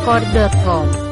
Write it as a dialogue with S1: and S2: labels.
S1: Record.com